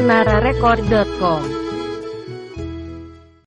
menararecord.com